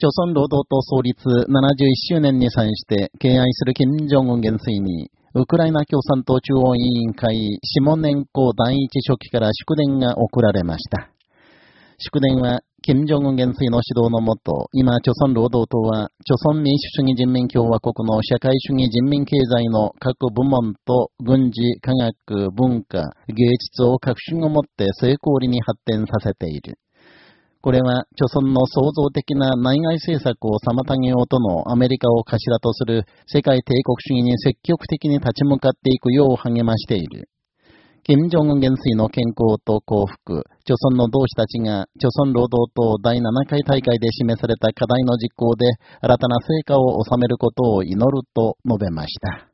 朝鮮労働党創立71周年に際して敬愛する金正恩元帥に、ウクライナ共産党中央委員会下年校第一書記から祝電が送られました。祝電は、金正恩元帥の指導のもと、今、朝鮮労働党は、朝鮮民主主義人民共和国の社会主義人民経済の各部門と軍事、科学、文化、芸術を革新をもって成功裏に発展させている。これは、著村の創造的な内外政策を妨げようとのアメリカを頭とする世界帝国主義に積極的に立ち向かっていくよう励ましている。金正恩元帥の健康と幸福、著村の同志たちが、著村労働党第7回大会で示された課題の実行で、新たな成果を収めることを祈ると述べました。